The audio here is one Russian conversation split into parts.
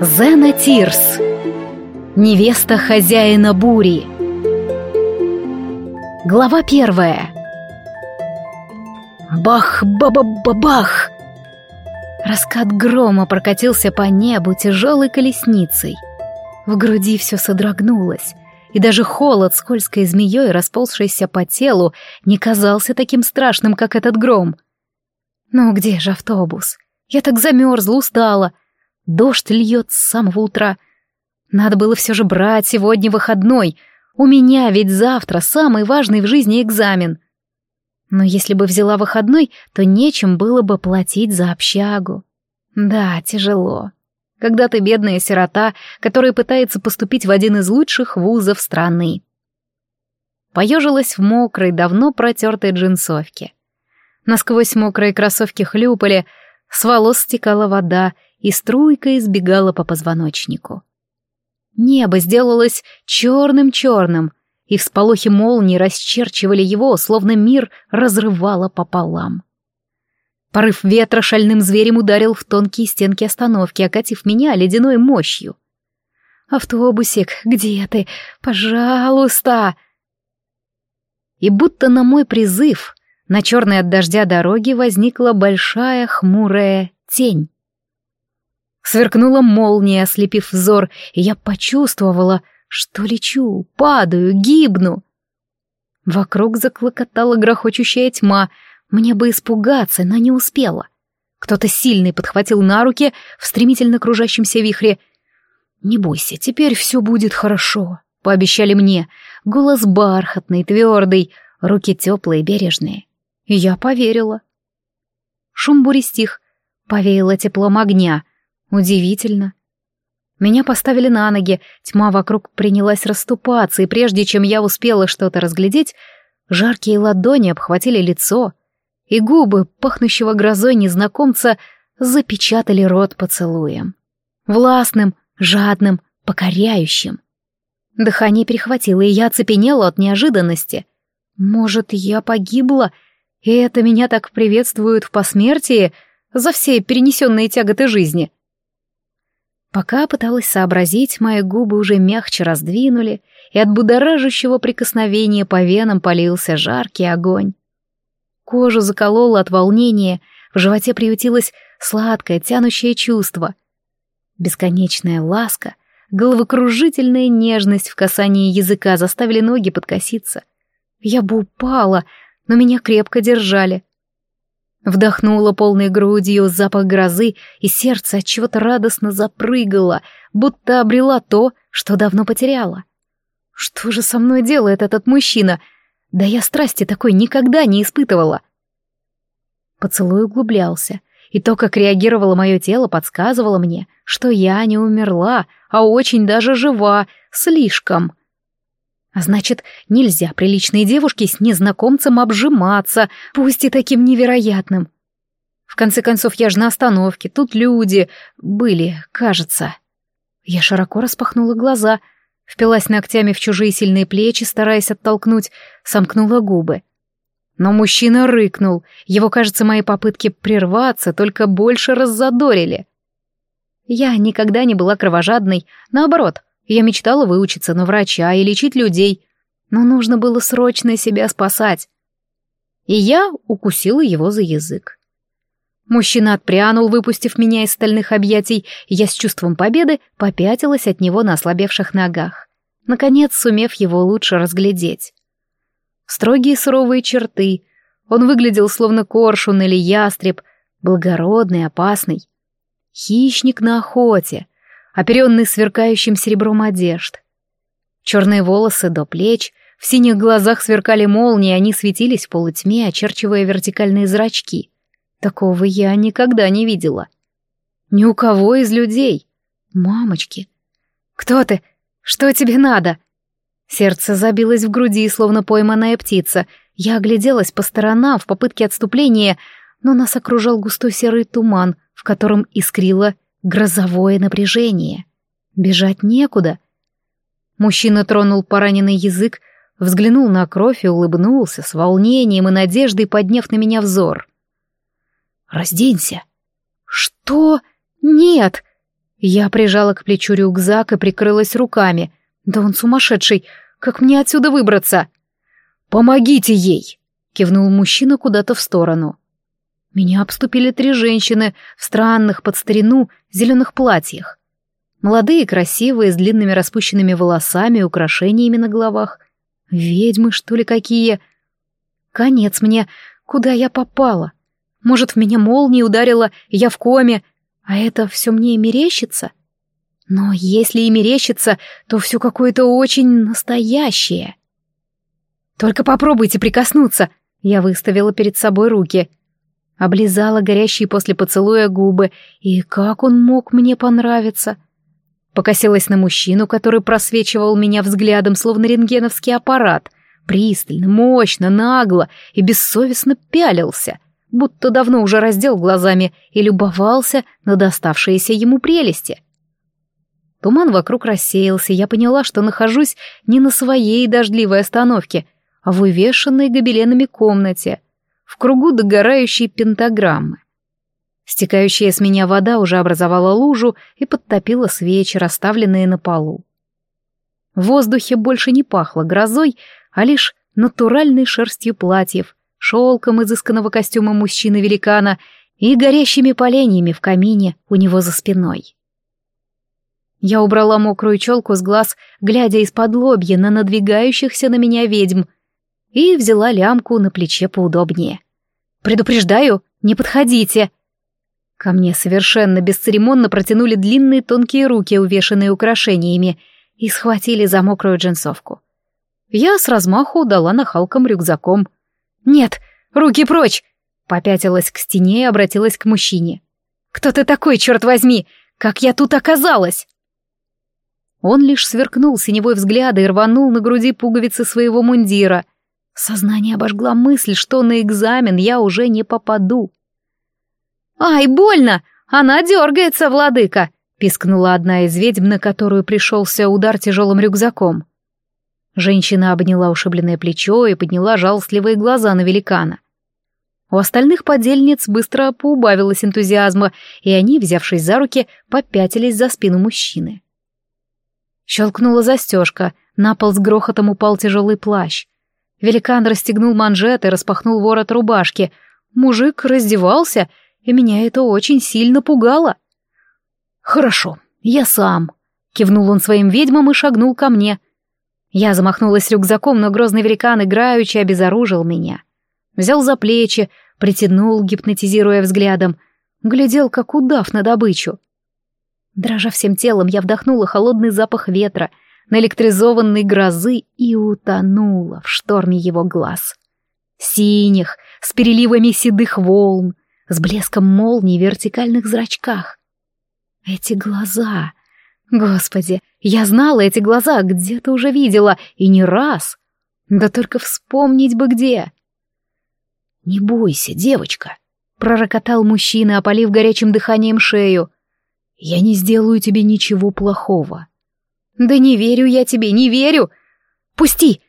Зена Тирс Невеста хозяина бури Глава первая Бах-ба-ба-ба-бах! Раскат грома прокатился по небу тяжелой колесницей. В груди все содрогнулось, и даже холод скользкой змеей, расползшийся по телу, не казался таким страшным, как этот гром. Ну где же автобус? Я так замерзла, устала. Дождь льет с самого утра. Надо было все же брать сегодня выходной. У меня ведь завтра самый важный в жизни экзамен. Но если бы взяла выходной, то нечем было бы платить за общагу. Да, тяжело. Когда ты бедная сирота, которая пытается поступить в один из лучших вузов страны. Поежилась в мокрой, давно протертой джинсовке. Насквозь мокрые кроссовки хлюпали, с волос стекала вода и струйка избегала по позвоночнику. Небо сделалось черным-черным, и всполохи молнии расчерчивали его, словно мир разрывало пополам. Порыв ветра шальным зверем ударил в тонкие стенки остановки, окатив меня ледяной мощью. «Автобусик, где ты? Пожалуйста!» И будто на мой призыв на черной от дождя дороге возникла большая хмурая тень. Сверкнула молния, ослепив взор, и я почувствовала, что лечу, падаю, гибну. Вокруг заклокотала грохочущая тьма. Мне бы испугаться, но не успела. Кто-то сильный подхватил на руки в стремительно кружащемся вихре. «Не бойся, теперь все будет хорошо», — пообещали мне. Голос бархатный, твердый, руки теплые, бережные. Я поверила. Шум бури стих, повеяло теплом огня. Удивительно. Меня поставили на ноги, тьма вокруг принялась расступаться, и прежде чем я успела что-то разглядеть, жаркие ладони обхватили лицо, и губы, пахнущего грозой незнакомца, запечатали рот поцелуем. Властным, жадным, покоряющим. Дыхание перехватило, и я оцепенела от неожиданности. Может, я погибла, и это меня так приветствуют в посмертии за все перенесенные тяготы жизни? — Пока пыталась сообразить, мои губы уже мягче раздвинули, и от будоражащего прикосновения по венам полился жаркий огонь. Кожу заколола от волнения, в животе приютилось сладкое, тянущее чувство. Бесконечная ласка, головокружительная нежность в касании языка заставили ноги подкоситься. Я бы упала, но меня крепко держали — Вдохнула полной грудью запах грозы, и сердце от чего-то радостно запрыгало, будто обрела то, что давно потеряла. Что же со мной делает этот мужчина? Да я страсти такой никогда не испытывала. Поцелуй углублялся, и то, как реагировало мое тело, подсказывало мне, что я не умерла, а очень даже жива, слишком. А значит, нельзя приличной девушке с незнакомцем обжиматься, пусть и таким невероятным. В конце концов, я же на остановке, тут люди были, кажется. Я широко распахнула глаза, впилась ногтями в чужие сильные плечи, стараясь оттолкнуть, сомкнула губы. Но мужчина рыкнул, его, кажется, мои попытки прерваться только больше раззадорили. Я никогда не была кровожадной, наоборот — я мечтала выучиться на врача и лечить людей, но нужно было срочно себя спасать. И я укусила его за язык. Мужчина отпрянул, выпустив меня из стальных объятий, и я с чувством победы попятилась от него на ослабевших ногах, наконец сумев его лучше разглядеть. Строгие суровые черты, он выглядел словно коршун или ястреб, благородный, опасный. Хищник на охоте, оперенный сверкающим серебром одежд. Черные волосы до плеч, в синих глазах сверкали молнии, они светились в полутьме, очерчивая вертикальные зрачки. Такого я никогда не видела. Ни у кого из людей. Мамочки. Кто ты? Что тебе надо? Сердце забилось в груди, словно пойманная птица. Я огляделась по сторонам в попытке отступления, но нас окружал густой серый туман, в котором искрило Грозовое напряжение. Бежать некуда. Мужчина тронул пораненный язык, взглянул на кровь и улыбнулся с волнением и надеждой, подняв на меня взор. «Разденься!» «Что? Нет!» Я прижала к плечу рюкзак и прикрылась руками. «Да он сумасшедший! Как мне отсюда выбраться?» «Помогите ей!» — кивнул мужчина куда-то в сторону. Меня обступили три женщины в странных под старину зеленых платьях. Молодые, красивые, с длинными распущенными волосами украшениями на головах. Ведьмы, что ли, какие? Конец мне. Куда я попала? Может, в меня молния ударила, я в коме, а это все мне и мерещится? Но если и мерещится, то все какое-то очень настоящее. Только попробуйте прикоснуться. Я выставила перед собой руки. Облизала горящие после поцелуя губы, и как он мог мне понравиться? — Покосилась на мужчину, который просвечивал меня взглядом, словно рентгеновский аппарат. Пристально, мощно, нагло и бессовестно пялился, будто давно уже раздел глазами и любовался на доставшиеся ему прелести. Туман вокруг рассеялся, я поняла, что нахожусь не на своей дождливой остановке, а в увешанной гобеленами комнате, в кругу догорающей пентаграммы. Стекающая с меня вода уже образовала лужу и подтопила свечи, расставленные на полу. В воздухе больше не пахло грозой, а лишь натуральной шерстью платьев, шелком изысканного костюма мужчины-великана и горящими поленьями в камине у него за спиной. Я убрала мокрую челку с глаз, глядя из-под лобья на надвигающихся на меня ведьм, и взяла лямку на плече поудобнее. «Предупреждаю, не подходите!» Ко мне совершенно бесцеремонно протянули длинные тонкие руки, увешанные украшениями, и схватили за мокрую джинсовку. Я с размаху дала нахалкам рюкзаком. «Нет, руки прочь!» Попятилась к стене и обратилась к мужчине. «Кто ты такой, черт возьми? Как я тут оказалась?» Он лишь сверкнул синевой взгляд и рванул на груди пуговицы своего мундира. Сознание обожгла мысль, что на экзамен я уже не попаду. «Ай, больно! Она дергается, владыка!» — пискнула одна из ведьм, на которую пришелся удар тяжелым рюкзаком. Женщина обняла ушибленное плечо и подняла жалостливые глаза на великана. У остальных подельниц быстро поубавилось энтузиазма, и они, взявшись за руки, попятились за спину мужчины. Щелкнула застежка, на пол с грохотом упал тяжелый плащ. Великан расстегнул манжет и распахнул ворот рубашки. Мужик раздевался — и меня это очень сильно пугало. «Хорошо, я сам», — кивнул он своим ведьмам и шагнул ко мне. Я замахнулась рюкзаком, но грозный великан играючи обезоружил меня. Взял за плечи, притянул, гипнотизируя взглядом, глядел, как удав на добычу. Дрожа всем телом, я вдохнула холодный запах ветра, наэлектризованной грозы и утонула в шторме его глаз. Синих, с переливами седых волн, с блеском молний в вертикальных зрачках. Эти глаза... Господи, я знала эти глаза, где-то уже видела, и не раз. Да только вспомнить бы где. «Не бойся, девочка», — пророкотал мужчина, опалив горячим дыханием шею. «Я не сделаю тебе ничего плохого». «Да не верю я тебе, не верю! Пусти!»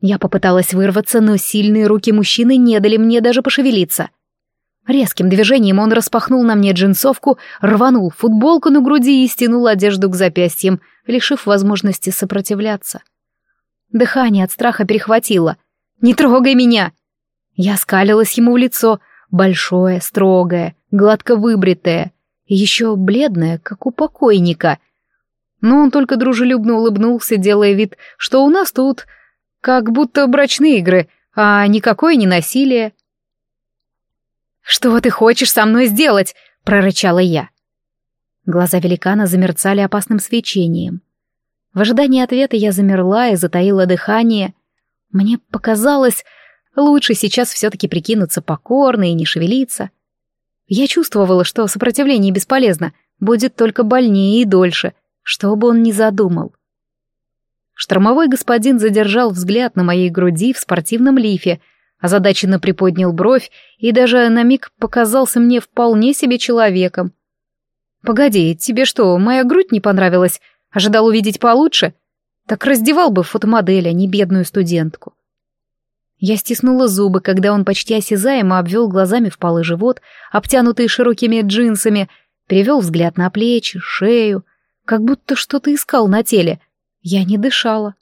Я попыталась вырваться, но сильные руки мужчины не дали мне даже пошевелиться. Резким движением он распахнул на мне джинсовку, рванул футболку на груди и стянул одежду к запястьям, лишив возможности сопротивляться. Дыхание от страха перехватило. «Не трогай меня!» Я скалилась ему в лицо, большое, строгое, гладко выбритое, еще бледное, как у покойника. Но он только дружелюбно улыбнулся, делая вид, что у нас тут как будто брачные игры, а никакое не насилие. «Что ты хочешь со мной сделать?» — прорычала я. Глаза великана замерцали опасным свечением. В ожидании ответа я замерла и затаила дыхание. Мне показалось, лучше сейчас все-таки прикинуться покорной и не шевелиться. Я чувствовала, что сопротивление бесполезно, будет только больнее и дольше, что бы он ни задумал. Штормовой господин задержал взгляд на моей груди в спортивном лифе, озадаченно приподнял бровь и даже на миг показался мне вполне себе человеком. «Погоди, тебе что, моя грудь не понравилась? Ожидал увидеть получше? Так раздевал бы фотомодель, а не бедную студентку. Я стиснула зубы, когда он почти осязаемо обвел глазами впалый живот, обтянутый широкими джинсами, перевел взгляд на плечи, шею, как будто что-то искал на теле. Я не дышала.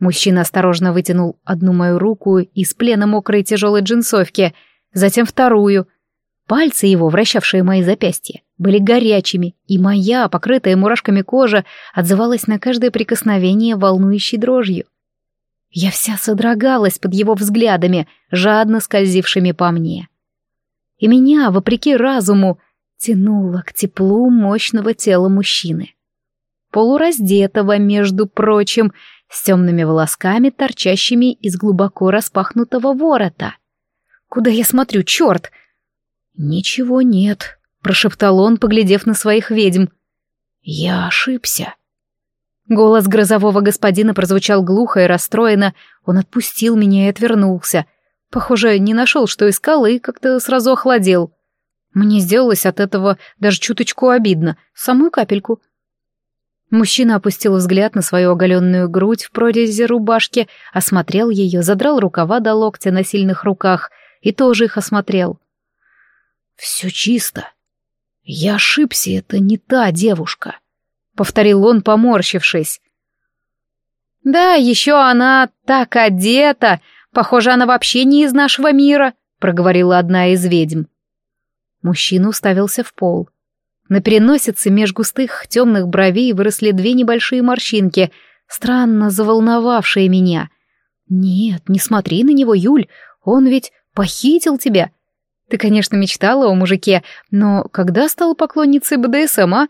Мужчина осторожно вытянул одну мою руку из плена мокрой тяжелой джинсовки, затем вторую. Пальцы его, вращавшие мои запястья, были горячими, и моя, покрытая мурашками кожа, отзывалась на каждое прикосновение волнующей дрожью. Я вся содрогалась под его взглядами, жадно скользившими по мне. И меня, вопреки разуму, тянуло к теплу мощного тела мужчины. Полураздетого, между прочим, с темными волосками, торчащими из глубоко распахнутого ворота. Куда я смотрю, черт? Ничего нет, прошептал он, поглядев на своих ведьм. Я ошибся. Голос грозового господина прозвучал глухо и расстроенно. Он отпустил меня и отвернулся. Похоже, не нашел, что искал, и как-то сразу охладел. Мне сделалось от этого даже чуточку обидно, самую капельку. Мужчина опустил взгляд на свою оголенную грудь в прорези рубашки, осмотрел ее, задрал рукава до локтя на сильных руках и тоже их осмотрел. «Все чисто. Я ошибся, это не та девушка», — повторил он, поморщившись. «Да, еще она так одета. Похоже, она вообще не из нашего мира», — проговорила одна из ведьм. Мужчина уставился в пол. На переносице меж густых темных бровей выросли две небольшие морщинки, странно заволновавшие меня. «Нет, не смотри на него, Юль, он ведь похитил тебя. Ты, конечно, мечтала о мужике, но когда стала поклонницей БДСМ, а?»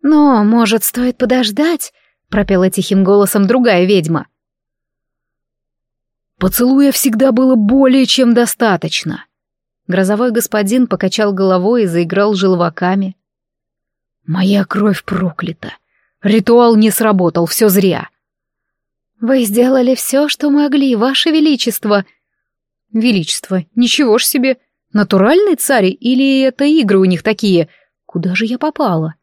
«Но, может, стоит подождать?» — пропела тихим голосом другая ведьма. «Поцелуя всегда было более чем достаточно», Грозовой господин покачал головой и заиграл желваками. «Моя кровь проклята! Ритуал не сработал, все зря!» «Вы сделали все, что могли, ваше величество!» «Величество, ничего ж себе! Натуральный царь или это игры у них такие? Куда же я попала?»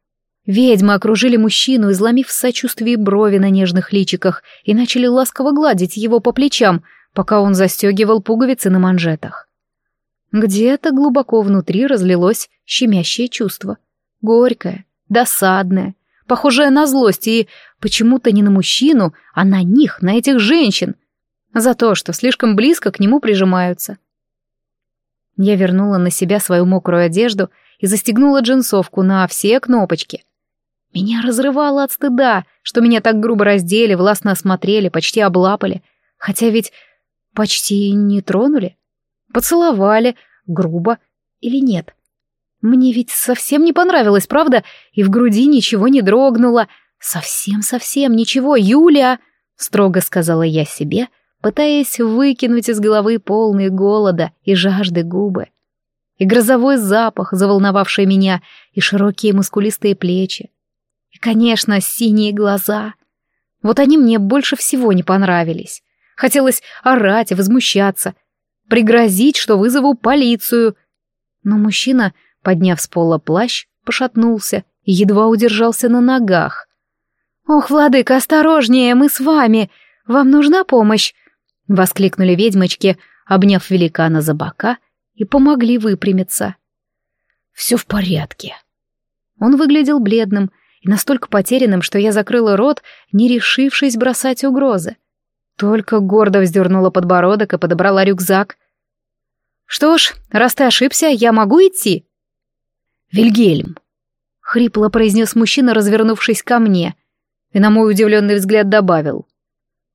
Ведьмы окружили мужчину, изломив в сочувствии брови на нежных личиках, и начали ласково гладить его по плечам, пока он застегивал пуговицы на манжетах. Где-то глубоко внутри разлилось щемящее чувство. Горькое, досадное, похожее на злость и почему-то не на мужчину, а на них, на этих женщин. За то, что слишком близко к нему прижимаются. Я вернула на себя свою мокрую одежду и застегнула джинсовку на все кнопочки. Меня разрывало от стыда, что меня так грубо раздели, властно осмотрели, почти облапали, хотя ведь почти не тронули. Поцеловали, грубо или нет. Мне ведь совсем не понравилось, правда? И в груди ничего не дрогнуло. Совсем-совсем ничего, Юля, строго сказала я себе, пытаясь выкинуть из головы полные голода и жажды губы. И грозовой запах, заволновавший меня, и широкие мускулистые плечи. И, конечно, синие глаза. Вот они мне больше всего не понравились. Хотелось орать и возмущаться, пригрозить, что вызову полицию. Но мужчина, подняв с пола плащ, пошатнулся и едва удержался на ногах. «Ох, владыка, осторожнее, мы с вами! Вам нужна помощь?» — воскликнули ведьмочки, обняв великана за бока и помогли выпрямиться. «Все в порядке». Он выглядел бледным и настолько потерянным, что я закрыла рот, не решившись бросать угрозы. Только гордо вздернула подбородок и подобрала рюкзак. «Что ж, раз ты ошибся, я могу идти?» «Вильгельм», — хрипло произнес мужчина, развернувшись ко мне, и на мой удивленный взгляд добавил.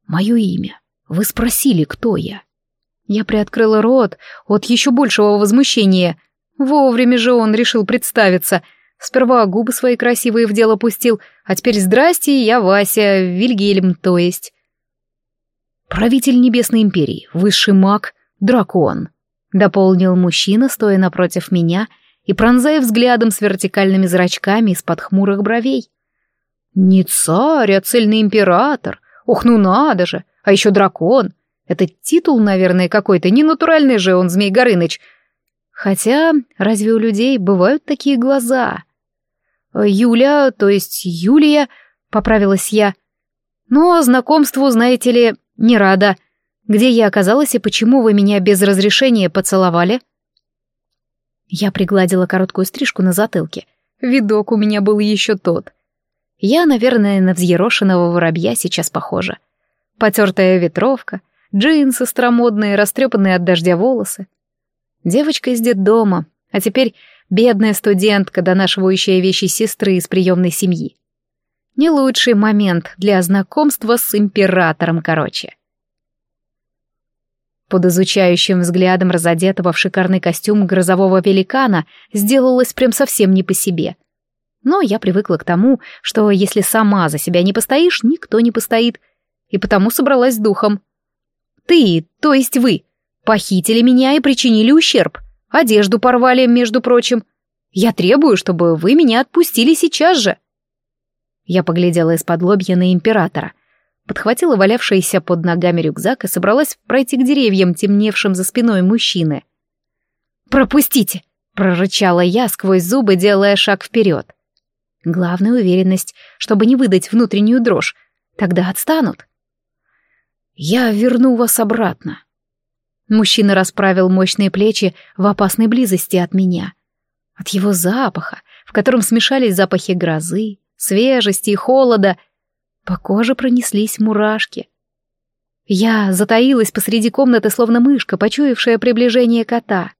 «Мое имя. Вы спросили, кто я?» Я приоткрыла рот от еще большего возмущения. Вовремя же он решил представиться. Сперва губы свои красивые в дело пустил, а теперь здрасте, я Вася, Вильгельм, то есть. «Правитель Небесной Империи, высший маг, дракон», — дополнил мужчина, стоя напротив меня и пронзая взглядом с вертикальными зрачками из-под хмурых бровей. «Не царь, а цельный император. Ох, ну надо же! А еще дракон. Это титул, наверное, какой-то, не натуральный же он, Змей Горыныч. Хотя, разве у людей бывают такие глаза?» «Юля, то есть Юлия, поправилась я. Но знакомству, знаете ли, не рада. Где я оказалась и почему вы меня без разрешения поцеловали? Я пригладила короткую стрижку на затылке. Видок у меня был еще тот. Я, наверное, на взъерошенного воробья сейчас похожа. Потертая ветровка, джинсы стромодные, растрепанные от дождя волосы. Девочка из детдома, а теперь бедная студентка, донашивающая вещи сестры из приемной семьи. Не лучший момент для знакомства с императором, короче. Под изучающим взглядом разодетого в шикарный костюм грозового великана сделалось прям совсем не по себе. Но я привыкла к тому, что если сама за себя не постоишь, никто не постоит, и потому собралась с духом. «Ты, то есть вы, похитили меня и причинили ущерб, одежду порвали, между прочим. Я требую, чтобы вы меня отпустили сейчас же». Я поглядела из-под лобья на императора, подхватила валявшийся под ногами рюкзак и собралась пройти к деревьям, темневшим за спиной мужчины. «Пропустите!» — прорычала я сквозь зубы, делая шаг вперед. Главная уверенность, чтобы не выдать внутреннюю дрожь, тогда отстанут. «Я верну вас обратно». Мужчина расправил мощные плечи в опасной близости от меня. От его запаха, в котором смешались запахи грозы, свежести и холода. По коже пронеслись мурашки. Я затаилась посреди комнаты, словно мышка, почуявшая приближение кота.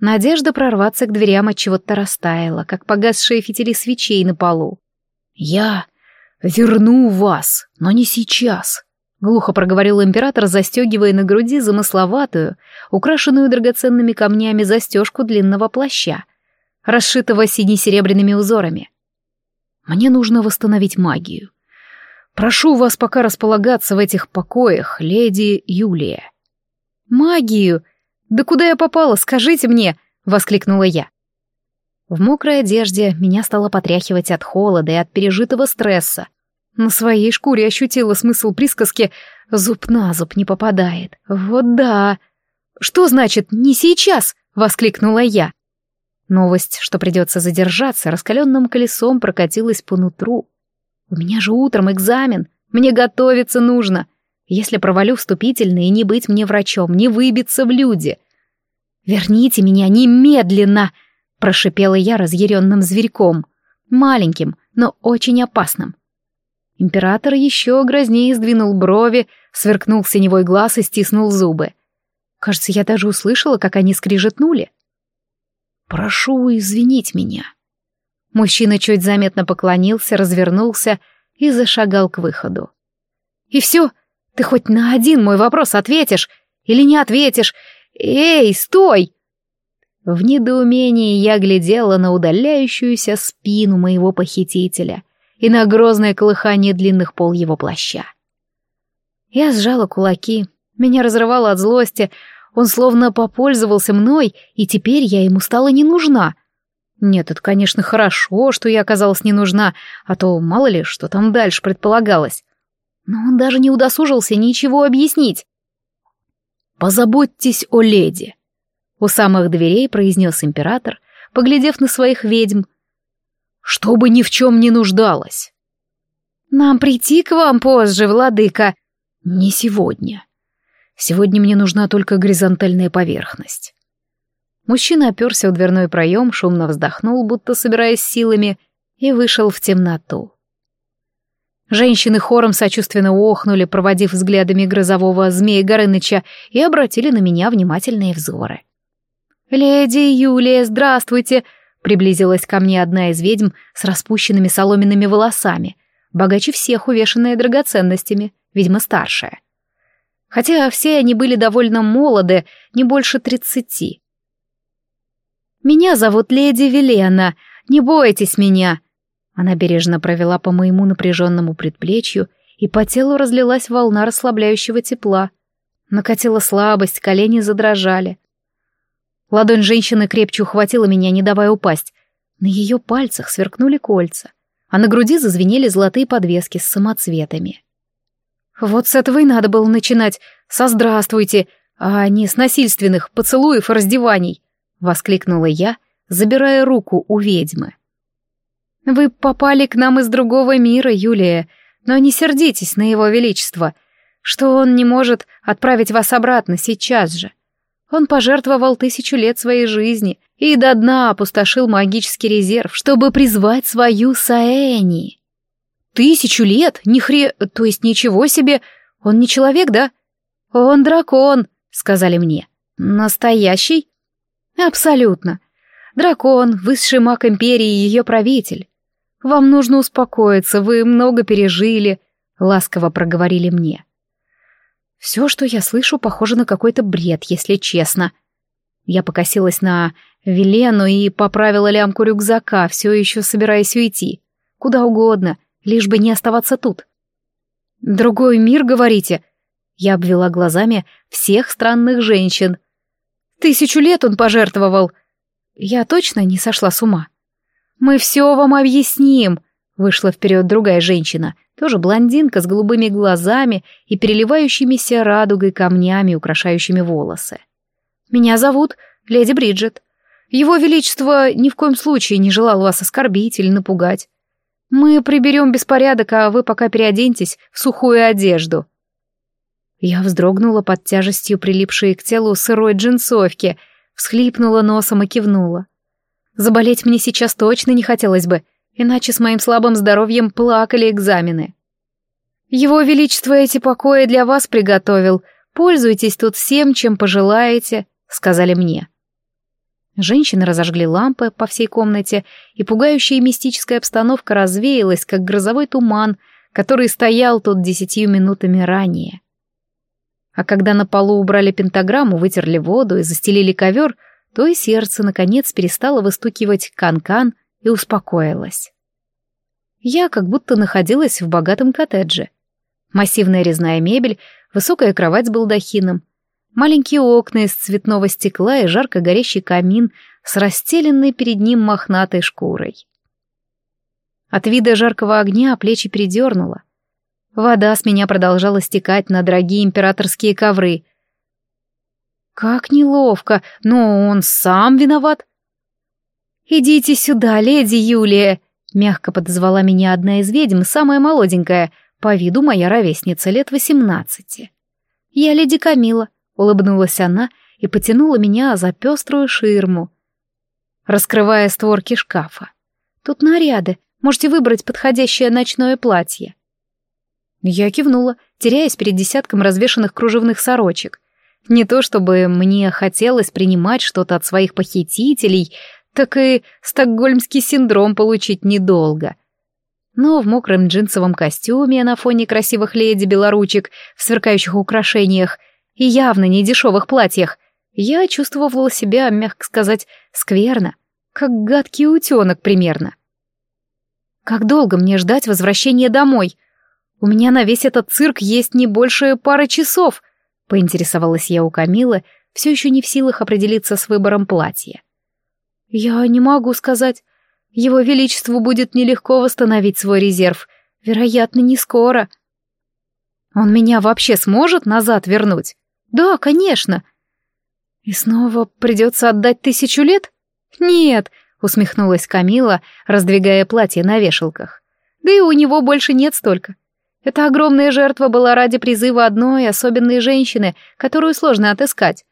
Надежда прорваться к дверям от чего-то растаяла, как погасшие фитили свечей на полу. «Я верну вас, но не сейчас», — глухо проговорил император, застегивая на груди замысловатую, украшенную драгоценными камнями застежку длинного плаща, расшитого сине-серебряными узорами. Мне нужно восстановить магию. Прошу вас пока располагаться в этих покоях, леди Юлия. Магию? Да куда я попала, скажите мне, воскликнула я. В мокрой одежде меня стало потряхивать от холода и от пережитого стресса. На своей шкуре ощутила смысл присказки «зуб на зуб не попадает». Вот да. Что значит «не сейчас»? воскликнула я. Новость, что придется задержаться, раскаленным колесом прокатилась по нутру. У меня же утром экзамен, мне готовиться нужно. Если провалю вступительный и не быть мне врачом, не выбиться в люди. «Верните меня немедленно!» — прошипела я разъяренным зверьком. Маленьким, но очень опасным. Император еще грознее сдвинул брови, сверкнул синевой глаз и стиснул зубы. Кажется, я даже услышала, как они скрижетнули. «Прошу извинить меня». Мужчина чуть заметно поклонился, развернулся и зашагал к выходу. «И все? Ты хоть на один мой вопрос ответишь? Или не ответишь? Эй, стой!» В недоумении я глядела на удаляющуюся спину моего похитителя и на грозное колыхание длинных пол его плаща. Я сжала кулаки, меня разрывало от злости, он словно попользовался мной, и теперь я ему стала не нужна. Нет, это, конечно, хорошо, что я оказалась не нужна, а то мало ли, что там дальше предполагалось. Но он даже не удосужился ничего объяснить. «Позаботьтесь о леди», — у самых дверей произнес император, поглядев на своих ведьм. «Чтобы ни в чем не нуждалась». «Нам прийти к вам позже, владыка». «Не сегодня. Сегодня мне нужна только горизонтальная поверхность. Мужчина оперся в дверной проем, шумно вздохнул, будто собираясь силами, и вышел в темноту. Женщины хором сочувственно охнули, проводив взглядами грозового змея Горыныча, и обратили на меня внимательные взоры. «Леди Юлия, здравствуйте!» — приблизилась ко мне одна из ведьм с распущенными соломенными волосами, богаче всех увешанная драгоценностями, видимо, старшая хотя все они были довольно молоды, не больше тридцати. «Меня зовут леди Велена, не бойтесь меня!» Она бережно провела по моему напряженному предплечью, и по телу разлилась волна расслабляющего тепла. Накатила слабость, колени задрожали. Ладонь женщины крепче ухватила меня, не давая упасть. На ее пальцах сверкнули кольца, а на груди зазвенели золотые подвески с самоцветами. Вот с этого и надо было начинать, со «здравствуйте», а не с насильственных поцелуев и раздеваний, — воскликнула я, забирая руку у ведьмы. «Вы попали к нам из другого мира, Юлия, но не сердитесь на его величество, что он не может отправить вас обратно сейчас же. Он пожертвовал тысячу лет своей жизни и до дна опустошил магический резерв, чтобы призвать свою Саэни. Тысячу лет? Ни хре... То есть ничего себе! Он не человек, да? Он дракон, сказали мне. Настоящий? Абсолютно. Дракон, высший маг Империи и ее правитель. Вам нужно успокоиться, вы много пережили, ласково проговорили мне. Все, что я слышу, похоже на какой-то бред, если честно. Я покосилась на Велену и поправила лямку рюкзака, все еще собираясь уйти. Куда угодно, лишь бы не оставаться тут. «Другой мир, говорите?» Я обвела глазами всех странных женщин. «Тысячу лет он пожертвовал!» Я точно не сошла с ума. «Мы все вам объясним!» Вышла вперед другая женщина, тоже блондинка с голубыми глазами и переливающимися радугой камнями, украшающими волосы. «Меня зовут леди Бриджит. Его Величество ни в коем случае не желал вас оскорбить или напугать. Мы приберем беспорядок, а вы пока переоденьтесь в сухую одежду». Я вздрогнула под тяжестью прилипшей к телу сырой джинсовки, всхлипнула носом и кивнула. Заболеть мне сейчас точно не хотелось бы — иначе с моим слабым здоровьем плакали экзамены. Его Величество эти покои для вас приготовил, пользуйтесь тут всем, чем пожелаете, сказали мне. Женщины разожгли лампы по всей комнате, и пугающая мистическая обстановка развеялась, как грозовой туман, который стоял тут десятью минутами ранее. А когда на полу убрали пентаграмму, вытерли воду и застелили ковер, то и сердце, наконец, перестало выстукивать кан-кан и успокоилась. Я как будто находилась в богатом коттедже. Массивная резная мебель, высокая кровать с балдахином, маленькие окна из цветного стекла и жарко горящий камин с расстеленной перед ним мохнатой шкурой. От вида жаркого огня плечи передернуло. Вода с меня продолжала стекать на дорогие императорские ковры. Как неловко, но он сам виноват. «Идите сюда, леди Юлия!» — мягко подозвала меня одна из ведьм, самая молоденькая, по виду моя ровесница, лет восемнадцати. «Я леди Камила», — улыбнулась она и потянула меня за пеструю ширму, раскрывая створки шкафа. «Тут наряды, можете выбрать подходящее ночное платье». Я кивнула, теряясь перед десятком развешанных кружевных сорочек. Не то чтобы мне хотелось принимать что-то от своих похитителей, так и стокгольмский синдром получить недолго. Но в мокром джинсовом костюме на фоне красивых леди-белоручек в сверкающих украшениях и явно не дешевых платьях я чувствовала себя, мягко сказать, скверно, как гадкий утенок примерно. Как долго мне ждать возвращения домой? У меня на весь этот цирк есть не больше пары часов, поинтересовалась я у Камилы, все еще не в силах определиться с выбором платья. «Я не могу сказать. Его Величеству будет нелегко восстановить свой резерв. Вероятно, не скоро». «Он меня вообще сможет назад вернуть?» «Да, конечно». «И снова придется отдать тысячу лет?» «Нет», — усмехнулась Камила, раздвигая платье на вешалках. «Да и у него больше нет столько. Эта огромная жертва была ради призыва одной особенной женщины, которую сложно отыскать.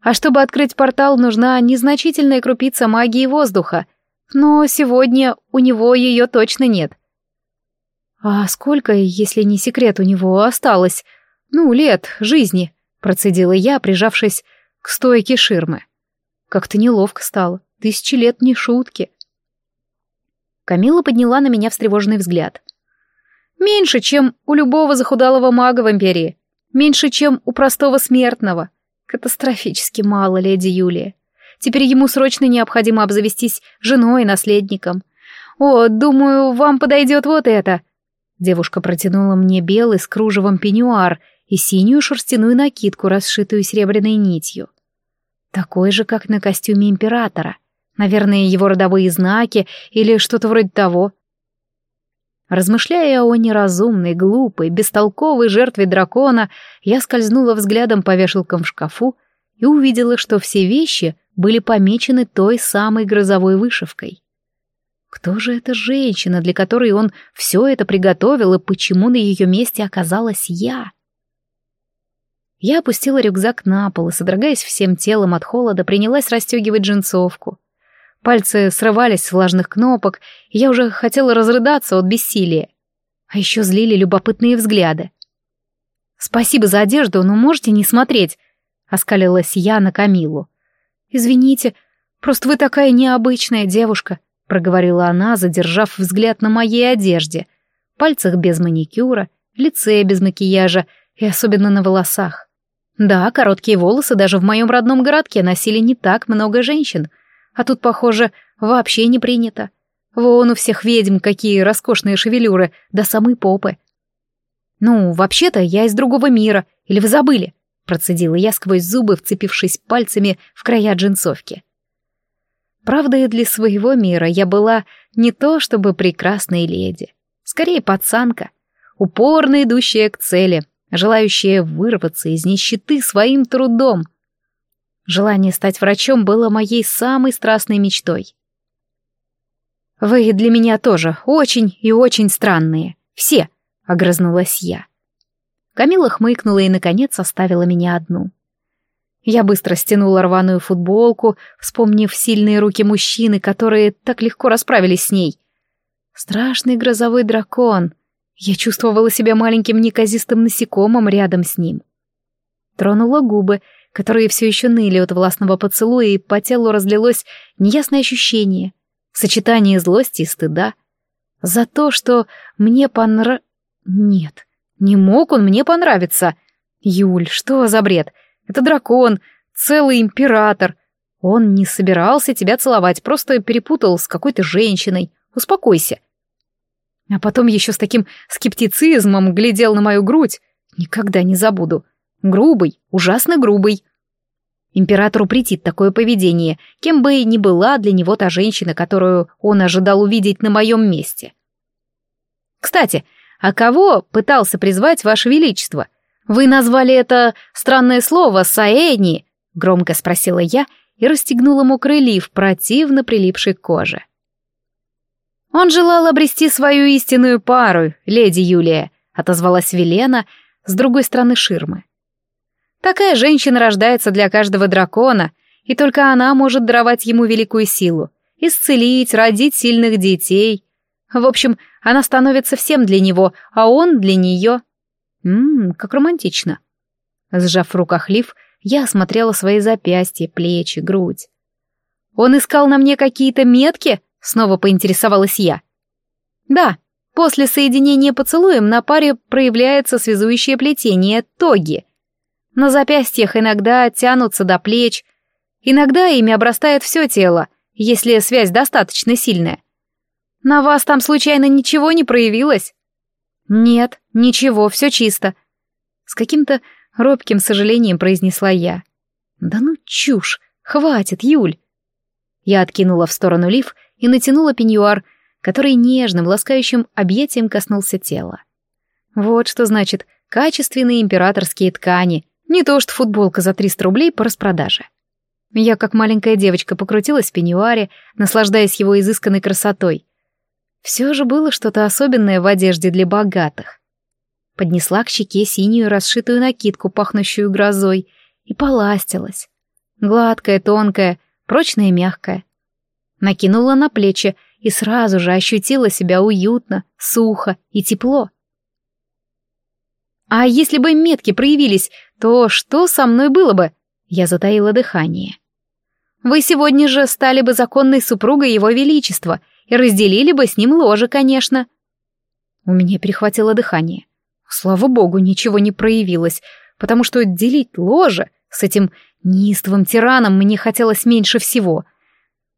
А чтобы открыть портал, нужна незначительная крупица магии воздуха. Но сегодня у него ее точно нет. А сколько, если не секрет, у него осталось? Ну, лет жизни, процедила я, прижавшись к стойке ширмы. Как-то неловко стало. Тысячи лет не шутки. Камила подняла на меня встревоженный взгляд. Меньше, чем у любого захудалого мага в Империи. Меньше, чем у простого смертного. Катастрофически мало, леди Юлия. Теперь ему срочно необходимо обзавестись женой и наследником. О, думаю, вам подойдет вот это. Девушка протянула мне белый с кружевом пеньюар и синюю шерстяную накидку, расшитую серебряной нитью. Такой же, как на костюме императора. Наверное, его родовые знаки или что-то вроде того. Размышляя о неразумной, глупой, бестолковой жертве дракона, я скользнула взглядом по вешалкам в шкафу и увидела, что все вещи были помечены той самой грозовой вышивкой. Кто же эта женщина, для которой он все это приготовил, и почему на ее месте оказалась я? Я опустила рюкзак на пол и, содрогаясь всем телом от холода, принялась расстегивать джинсовку. Пальцы срывались с влажных кнопок, и я уже хотела разрыдаться от бессилия. А еще злили любопытные взгляды. «Спасибо за одежду, но можете не смотреть», — оскалилась я на Камилу. «Извините, просто вы такая необычная девушка», — проговорила она, задержав взгляд на моей одежде, пальцах без маникюра, лице без макияжа и особенно на волосах. Да, короткие волосы даже в моем родном городке носили не так много женщин, а тут, похоже, вообще не принято. Вон у всех ведьм какие роскошные шевелюры, до самой попы. «Ну, вообще-то я из другого мира, или вы забыли?» Процедила я сквозь зубы, вцепившись пальцами в края джинсовки. Правда, и для своего мира я была не то чтобы прекрасной леди, скорее пацанка, упорно идущая к цели, желающая вырваться из нищеты своим трудом. Желание стать врачом было моей самой страстной мечтой. «Вы для меня тоже очень и очень странные. Все», — огрызнулась я. Камила хмыкнула и, наконец, оставила меня одну. Я быстро стянула рваную футболку, вспомнив сильные руки мужчины, которые так легко расправились с ней. Страшный грозовой дракон. Я чувствовала себя маленьким неказистым насекомым рядом с ним. Тронула губы, которые все еще ныли от властного поцелуя, и по телу разлилось неясное ощущение, сочетание злости и стыда. За то, что мне понрав... Нет, не мог он мне понравиться. Юль, что за бред? Это дракон, целый император. Он не собирался тебя целовать, просто перепутал с какой-то женщиной. Успокойся. А потом еще с таким скептицизмом глядел на мою грудь. Никогда не забуду. Грубый, ужасно грубый. Императору претит такое поведение, кем бы и ни была для него та женщина, которую он ожидал увидеть на моем месте. Кстати, «А кого пытался призвать Ваше Величество? Вы назвали это странное слово «саэни», — громко спросила я и расстегнула мокрый лиф, противно прилипший к коже. «Он желал обрести свою истинную пару, леди Юлия», — отозвалась Велена с другой стороны ширмы. «Такая женщина рождается для каждого дракона, и только она может даровать ему великую силу, исцелить, родить сильных детей, в общем, она становится всем для него, а он для нее. Ммм, как романтично. Сжав в руках лиф, я осмотрела свои запястья, плечи, грудь. «Он искал на мне какие-то метки?» — снова поинтересовалась я. «Да, после соединения поцелуем на паре проявляется связующее плетение тоги. На запястьях иногда тянутся до плеч, иногда ими обрастает все тело, если связь достаточно сильная. На вас там случайно ничего не проявилось? Нет, ничего, все чисто. С каким-то робким сожалением произнесла я. Да ну чушь, хватит, Юль. Я откинула в сторону лиф и натянула пеньюар, который нежным, ласкающим объятием коснулся тела. Вот что значит качественные императорские ткани, не то что футболка за 300 рублей по распродаже. Я, как маленькая девочка, покрутилась в пеньюаре, наслаждаясь его изысканной красотой, все же было что-то особенное в одежде для богатых. Поднесла к щеке синюю расшитую накидку, пахнущую грозой, и поластилась. Гладкая, тонкая, прочная мягкая. Накинула на плечи и сразу же ощутила себя уютно, сухо и тепло. А если бы метки проявились, то что со мной было бы? Я затаила дыхание. Вы сегодня же стали бы законной супругой Его Величества — и разделили бы с ним ложе, конечно. У меня перехватило дыхание. Слава богу, ничего не проявилось, потому что делить ложе с этим неистовым тираном мне хотелось меньше всего.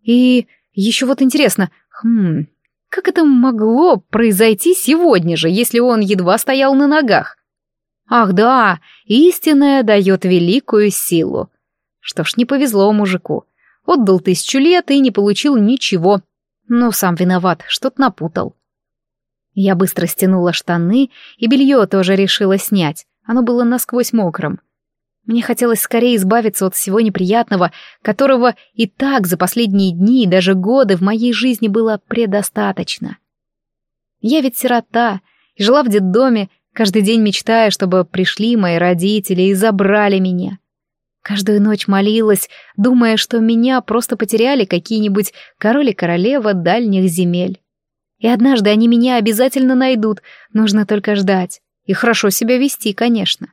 И еще вот интересно, хм, как это могло произойти сегодня же, если он едва стоял на ногах? Ах да, истинная дает великую силу. Что ж, не повезло мужику. Отдал тысячу лет и не получил ничего, ну, сам виноват, что-то напутал. Я быстро стянула штаны, и белье тоже решила снять. Оно было насквозь мокрым. Мне хотелось скорее избавиться от всего неприятного, которого и так за последние дни и даже годы в моей жизни было предостаточно. Я ведь сирота и жила в детдоме, каждый день мечтая, чтобы пришли мои родители и забрали меня. Каждую ночь молилась, думая, что меня просто потеряли какие-нибудь король и королева дальних земель. И однажды они меня обязательно найдут, нужно только ждать. И хорошо себя вести, конечно.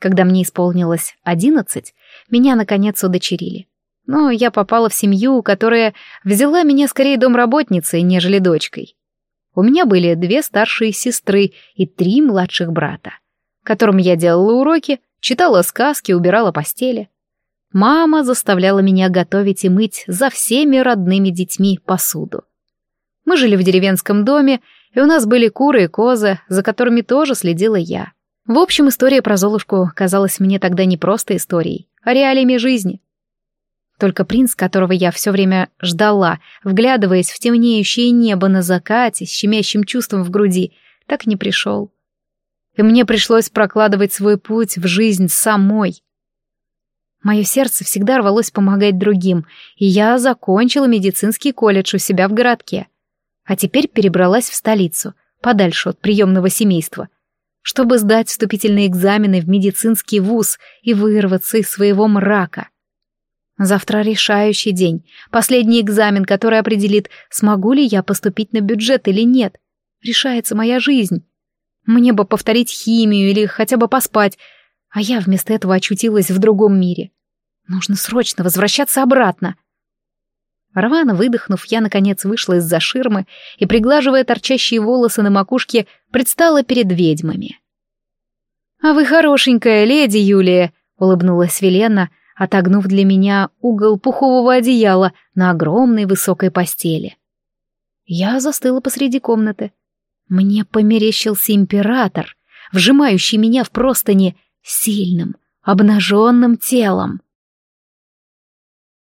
Когда мне исполнилось одиннадцать, меня, наконец, удочерили. Но я попала в семью, которая взяла меня скорее домработницей, нежели дочкой. У меня были две старшие сестры и три младших брата, которым я делала уроки, читала сказки, убирала постели. Мама заставляла меня готовить и мыть за всеми родными детьми посуду. Мы жили в деревенском доме, и у нас были куры и козы, за которыми тоже следила я. В общем, история про Золушку казалась мне тогда не просто историей, а реалиями жизни. Только принц, которого я все время ждала, вглядываясь в темнеющее небо на закате, с щемящим чувством в груди, так не пришел. И мне пришлось прокладывать свой путь в жизнь самой. Мое сердце всегда рвалось помогать другим, и я закончила медицинский колледж у себя в городке. А теперь перебралась в столицу, подальше от приемного семейства — чтобы сдать вступительные экзамены в медицинский вуз и вырваться из своего мрака. Завтра решающий день, последний экзамен, который определит, смогу ли я поступить на бюджет или нет. Решается моя жизнь. Мне бы повторить химию или хотя бы поспать, а я вместо этого очутилась в другом мире. Нужно срочно возвращаться обратно. Рвано выдохнув, я, наконец, вышла из-за ширмы и, приглаживая торчащие волосы на макушке, предстала перед ведьмами. «А вы хорошенькая леди Юлия», — улыбнулась Велена, отогнув для меня угол пухового одеяла на огромной высокой постели. Я застыла посреди комнаты. Мне померещился император, вжимающий меня в простыни сильным, обнаженным телом.